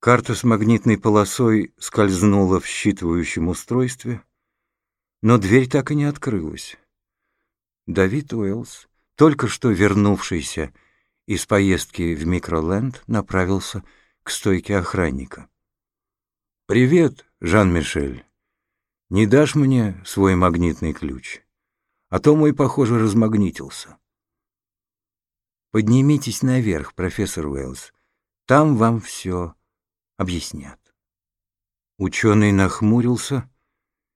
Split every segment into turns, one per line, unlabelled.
Карта с магнитной полосой скользнула в считывающем устройстве, но дверь так и не открылась. Давид Уэллс, только что вернувшийся из поездки в Микроленд, направился к стойке охранника. «Привет, Жан-Мишель. Не дашь мне свой магнитный ключ? А то мой, похоже, размагнитился». «Поднимитесь наверх, профессор Уэллс. Там вам все объяснят». Ученый нахмурился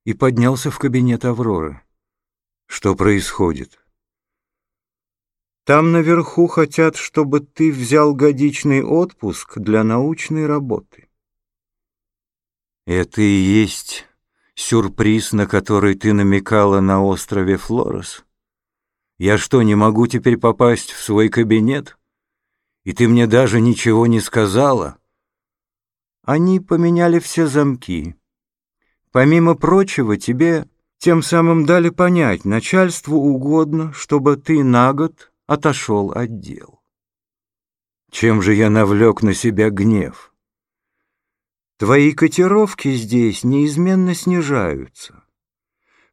и поднялся в кабинет Авроры. «Что происходит?» «Там наверху хотят, чтобы ты взял годичный отпуск для научной работы». Это и есть сюрприз, на который ты намекала на острове Флорес? Я что, не могу теперь попасть в свой кабинет? И ты мне даже ничего не сказала? Они поменяли все замки. Помимо прочего, тебе тем самым дали понять, начальству угодно, чтобы ты на год отошел от дел. Чем же я навлек на себя гнев? Твои котировки здесь неизменно снижаются.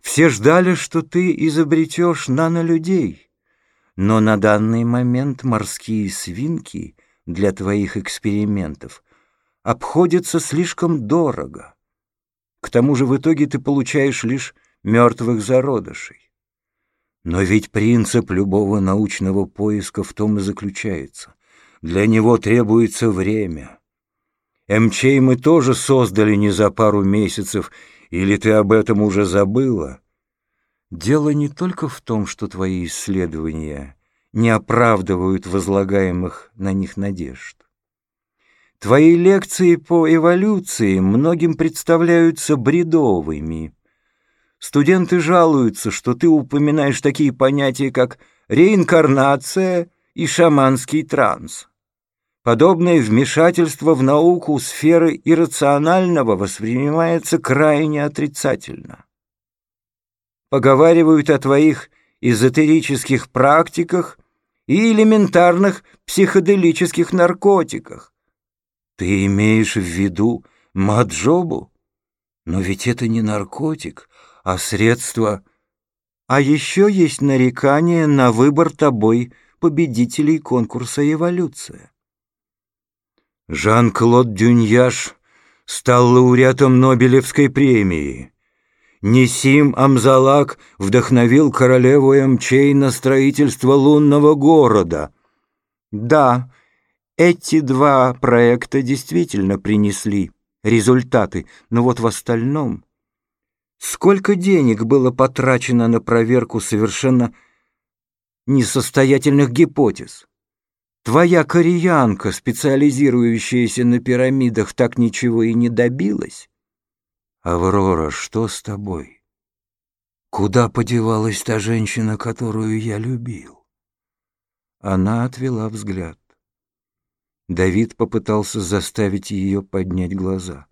Все ждали, что ты изобретешь нанолюдей, но на данный момент морские свинки для твоих экспериментов обходятся слишком дорого. К тому же в итоге ты получаешь лишь мертвых зародышей. Но ведь принцип любого научного поиска в том и заключается. Для него требуется время — МЧ мы тоже создали не за пару месяцев, или ты об этом уже забыла? Дело не только в том, что твои исследования не оправдывают возлагаемых на них надежд. Твои лекции по эволюции многим представляются бредовыми. Студенты жалуются, что ты упоминаешь такие понятия, как реинкарнация и шаманский транс. Подобное вмешательство в науку сферы иррационального воспринимается крайне отрицательно. Поговаривают о твоих эзотерических практиках и элементарных психоделических наркотиках. Ты имеешь в виду маджобу? Но ведь это не наркотик, а средство... А еще есть нарекание на выбор тобой победителей конкурса «Эволюция». Жан-Клод Дюньяш стал лауреатом Нобелевской премии. Несим Амзалак вдохновил королеву Эмчей на строительство лунного города. Да, эти два проекта действительно принесли результаты, но вот в остальном... Сколько денег было потрачено на проверку совершенно несостоятельных гипотез? Твоя кореянка, специализирующаяся на пирамидах, так ничего и не добилась? Аврора, что с тобой? Куда подевалась та женщина, которую я любил? Она отвела взгляд. Давид попытался заставить ее поднять глаза.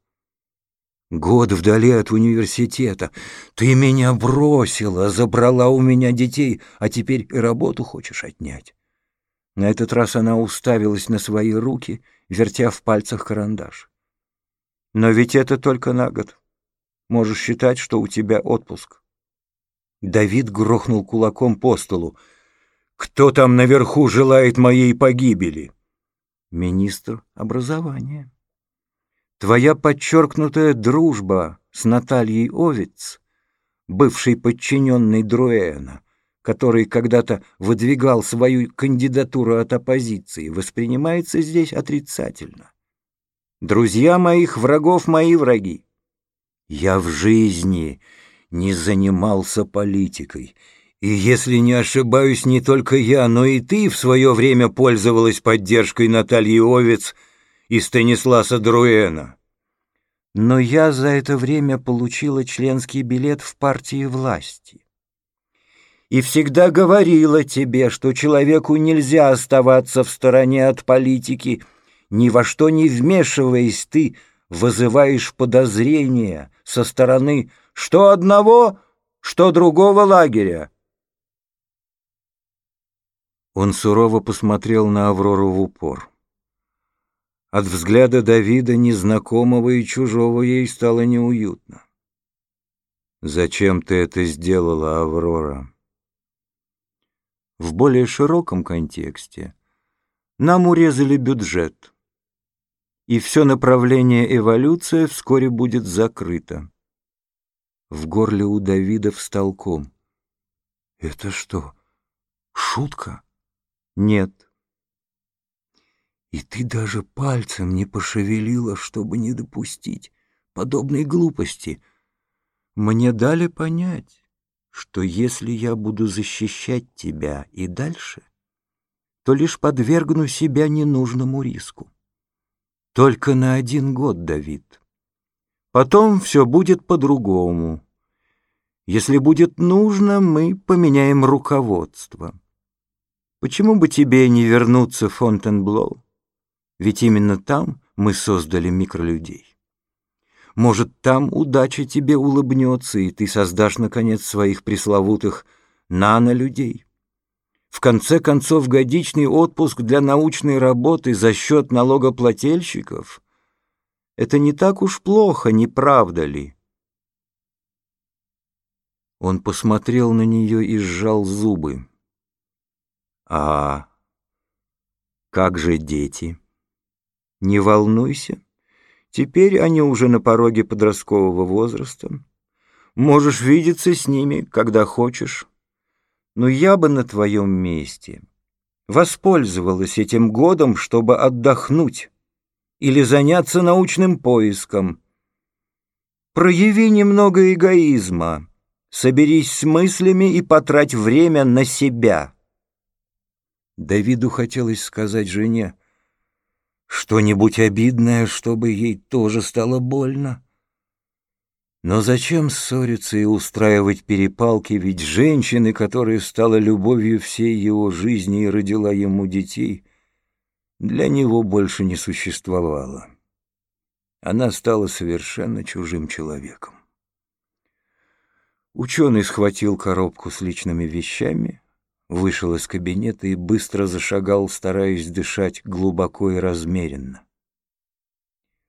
«Год вдали от университета. Ты меня бросила, забрала у меня детей, а теперь и работу хочешь отнять. На этот раз она уставилась на свои руки, вертя в пальцах карандаш. «Но ведь это только на год. Можешь считать, что у тебя отпуск». Давид грохнул кулаком по столу. «Кто там наверху желает моей погибели?» «Министр образования». «Твоя подчеркнутая дружба с Натальей Овец, бывшей подчиненной Друэна, который когда-то выдвигал свою кандидатуру от оппозиции, воспринимается здесь отрицательно. Друзья моих врагов мои враги. Я в жизни не занимался политикой, и, если не ошибаюсь, не только я, но и ты в свое время пользовалась поддержкой Натальи Овец и Станисласа Друэна. Но я за это время получила членский билет в партии власти и всегда говорила тебе, что человеку нельзя оставаться в стороне от политики, ни во что не вмешиваясь, ты вызываешь подозрения со стороны что одного, что другого лагеря. Он сурово посмотрел на Аврору в упор. От взгляда Давида, незнакомого и чужого, ей стало неуютно. «Зачем ты это сделала, Аврора?» В более широком контексте нам урезали бюджет, и все направление эволюции вскоре будет закрыто. В горле у Давида встал ком. «Это что, шутка?» «Нет». «И ты даже пальцем не пошевелила, чтобы не допустить подобной глупости. Мне дали понять, что если я буду защищать тебя и дальше, то лишь подвергну себя ненужному риску. Только на один год, Давид. Потом все будет по-другому. Если будет нужно, мы поменяем руководство. Почему бы тебе не вернуться в Фонтенблоу? Ведь именно там мы создали микролюдей. Может, там удача тебе улыбнется, и ты создашь, наконец, своих пресловутых нанолюдей. В конце концов, годичный отпуск для научной работы за счет налогоплательщиков — это не так уж плохо, не правда ли? Он посмотрел на нее и сжал зубы. «А как же дети? Не волнуйся, теперь они уже на пороге подросткового возраста. Можешь видеться с ними, когда хочешь. Но я бы на твоем месте воспользовалась этим годом, чтобы отдохнуть или заняться научным поиском. Прояви немного эгоизма, соберись с мыслями и потрать время на себя. Давиду хотелось сказать жене что-нибудь обидное, чтобы ей тоже стало больно. Но зачем ссориться и устраивать перепалки, ведь женщины, которая стала любовью всей его жизни и родила ему детей, для него больше не существовала. Она стала совершенно чужим человеком. Ученый схватил коробку с личными вещами, вышел из кабинета и быстро зашагал, стараясь дышать глубоко и размеренно.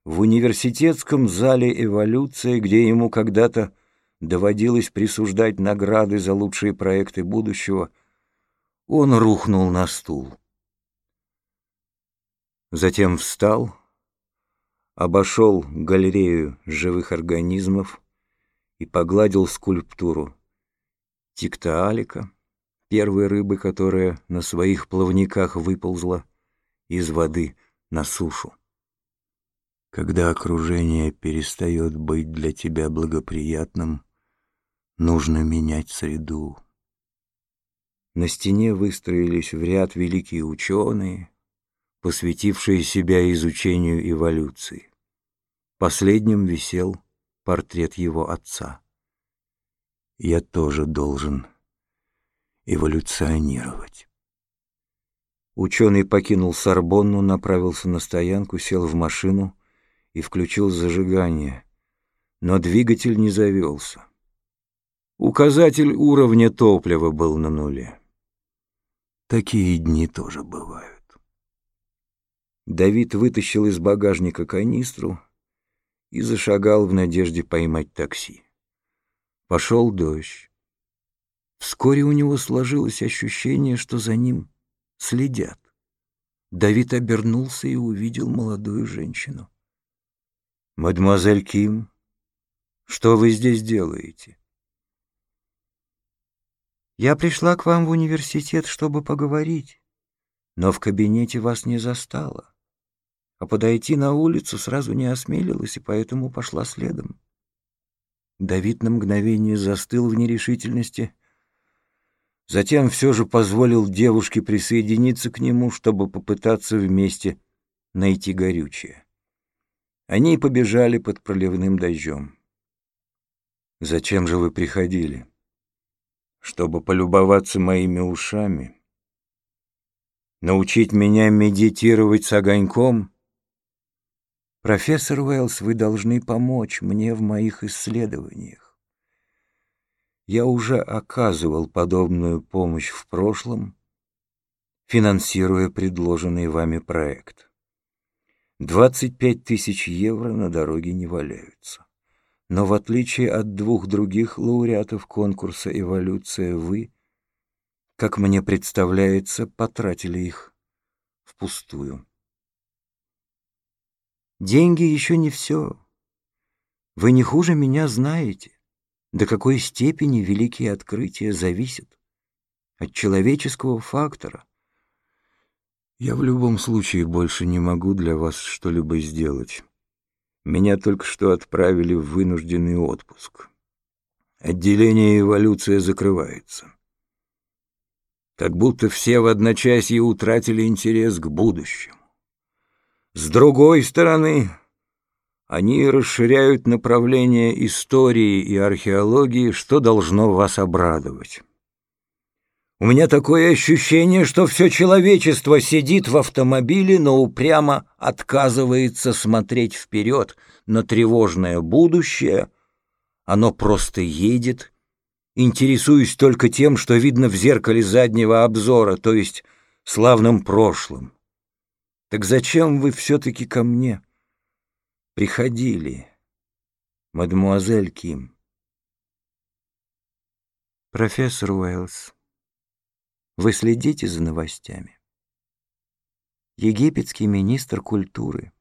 В университетском зале эволюции, где ему когда-то доводилось присуждать награды за лучшие проекты будущего, он рухнул на стул. Затем встал, обошел галерею живых организмов и погладил скульптуру Тиктаалика, первой рыбы, которая на своих плавниках выползла из воды на сушу. Когда окружение перестает быть для тебя благоприятным, нужно менять среду. На стене выстроились в ряд великие ученые, посвятившие себя изучению эволюции. Последним висел портрет его отца. Я тоже должен эволюционировать. Ученый покинул Сорбонну, направился на стоянку, сел в машину и включил зажигание, но двигатель не завелся. Указатель уровня топлива был на нуле. Такие дни тоже бывают. Давид вытащил из багажника канистру и зашагал в надежде поймать такси. Пошел дождь. Вскоре у него сложилось ощущение, что за ним следят. Давид обернулся и увидел молодую женщину. «Мадемуазель Ким, что вы здесь делаете?» «Я пришла к вам в университет, чтобы поговорить, но в кабинете вас не застала, а подойти на улицу сразу не осмелилась и поэтому пошла следом». Давид на мгновение застыл в нерешительности, затем все же позволил девушке присоединиться к нему, чтобы попытаться вместе найти горючее. Они побежали под проливным дождем. «Зачем же вы приходили? Чтобы полюбоваться моими ушами? Научить меня медитировать с огоньком?» «Профессор Уэллс, вы должны помочь мне в моих исследованиях. Я уже оказывал подобную помощь в прошлом, финансируя предложенный вами проект. 25 тысяч евро на дороге не валяются. Но в отличие от двух других лауреатов конкурса «Эволюция», вы, как мне представляется, потратили их впустую. Деньги еще не все. Вы не хуже меня знаете, до какой степени великие открытия зависят от человеческого фактора. Я в любом случае больше не могу для вас что-либо сделать. Меня только что отправили в вынужденный отпуск. Отделение «Эволюция» закрывается. Как будто все в одночасье утратили интерес к будущему. С другой стороны, они расширяют направление истории и археологии, что должно вас обрадовать. У меня такое ощущение, что все человечество сидит в автомобиле, но упрямо отказывается смотреть вперед на тревожное будущее. Оно просто едет, интересуясь только тем, что видно в зеркале заднего обзора, то есть славным прошлым. Так зачем вы все-таки ко мне приходили, мадемуазель Ким? Профессор Уэллс, вы следите за новостями? Египетский министр культуры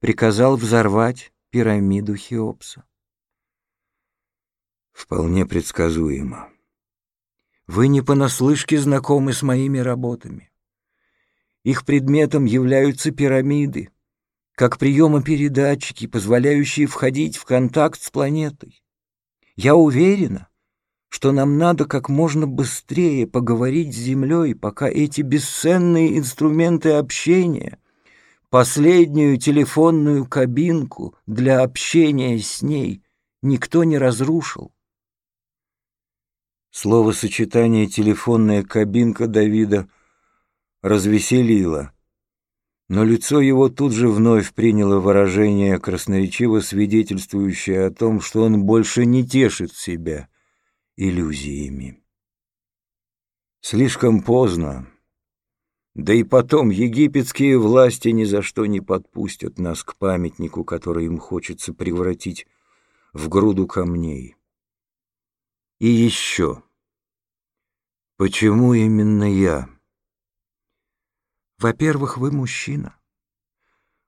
приказал взорвать пирамиду Хеопса. Вполне предсказуемо. Вы не понаслышке знакомы с моими работами. Их предметом являются пирамиды, как приемопередатчики, позволяющие входить в контакт с планетой. Я уверена, что нам надо как можно быстрее поговорить с Землей, пока эти бесценные инструменты общения, последнюю телефонную кабинку для общения с ней, никто не разрушил. Словосочетание «телефонная кабинка» Давида развеселило, но лицо его тут же вновь приняло выражение, красноречиво свидетельствующее о том, что он больше не тешит себя иллюзиями. Слишком поздно. Да и потом египетские власти ни за что не подпустят нас к памятнику, который им хочется превратить в груду камней. И еще. Почему именно я? Во-первых, вы мужчина.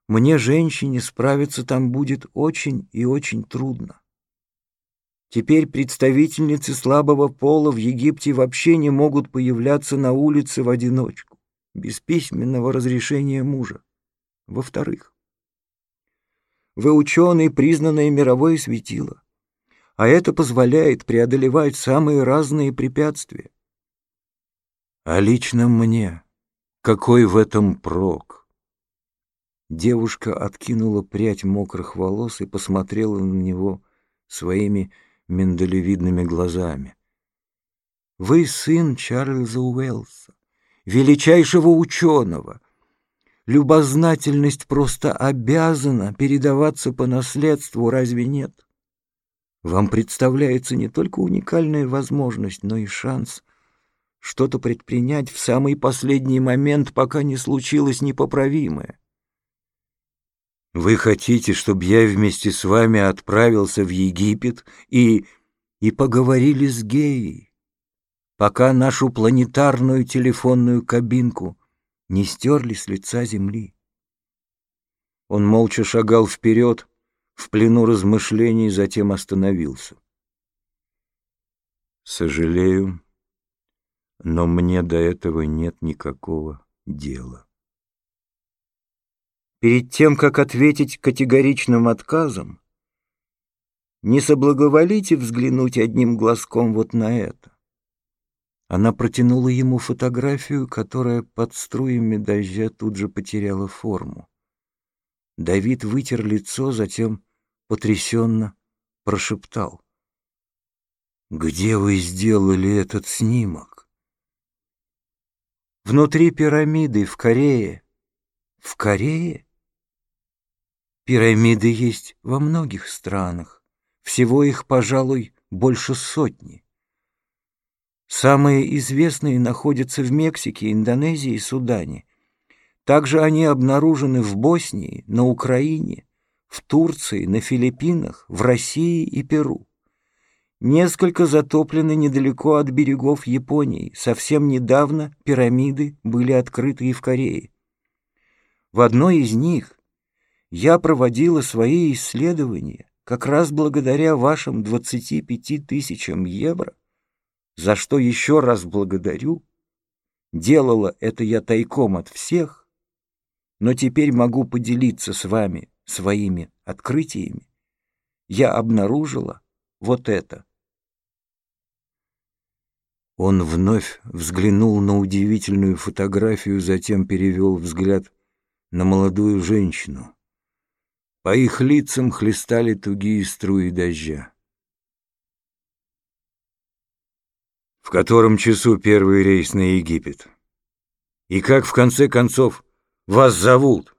Мне, женщине, справиться там будет очень и очень трудно. Теперь представительницы слабого пола в Египте вообще не могут появляться на улице в одиночку, без письменного разрешения мужа. Во-вторых, вы ученый, признанное мировое светило, а это позволяет преодолевать самые разные препятствия. А лично мне какой в этом прок? Девушка откинула прядь мокрых волос и посмотрела на него своими миндалевидными глазами. Вы сын Чарльза Уэллса, величайшего ученого. Любознательность просто обязана передаваться по наследству, разве нет? Вам представляется не только уникальная возможность, но и шанс что-то предпринять в самый последний момент, пока не случилось непоправимое. Вы хотите, чтобы я вместе с вами отправился в Египет и... и поговорили с Геей, пока нашу планетарную телефонную кабинку не стерли с лица Земли? Он молча шагал вперед, в плену размышлений, затем остановился. Сожалею, но мне до этого нет никакого дела. Перед тем, как ответить категоричным отказом, не соблаговолите взглянуть одним глазком вот на это. Она протянула ему фотографию, которая под струями дождя тут же потеряла форму. Давид вытер лицо, затем потрясенно прошептал. «Где вы сделали этот снимок?» «Внутри пирамиды, в Корее». «В Корее?» Пирамиды есть во многих странах, всего их, пожалуй, больше сотни. Самые известные находятся в Мексике, Индонезии и Судане. Также они обнаружены в Боснии, на Украине, в Турции, на Филиппинах, в России и Перу. Несколько затоплены недалеко от берегов Японии. Совсем недавно пирамиды были открыты и в Корее. В одной из них я проводила свои исследования как раз благодаря вашим 25 тысячам евро, за что еще раз благодарю. Делала это я тайком от всех, но теперь могу поделиться с вами своими открытиями. Я обнаружила вот это. Он вновь взглянул на удивительную фотографию, затем перевел взгляд на молодую женщину. По их лицам хлестали тугие струи дождя. В котором часу первый рейс на Египет? И как, в конце концов, вас зовут?»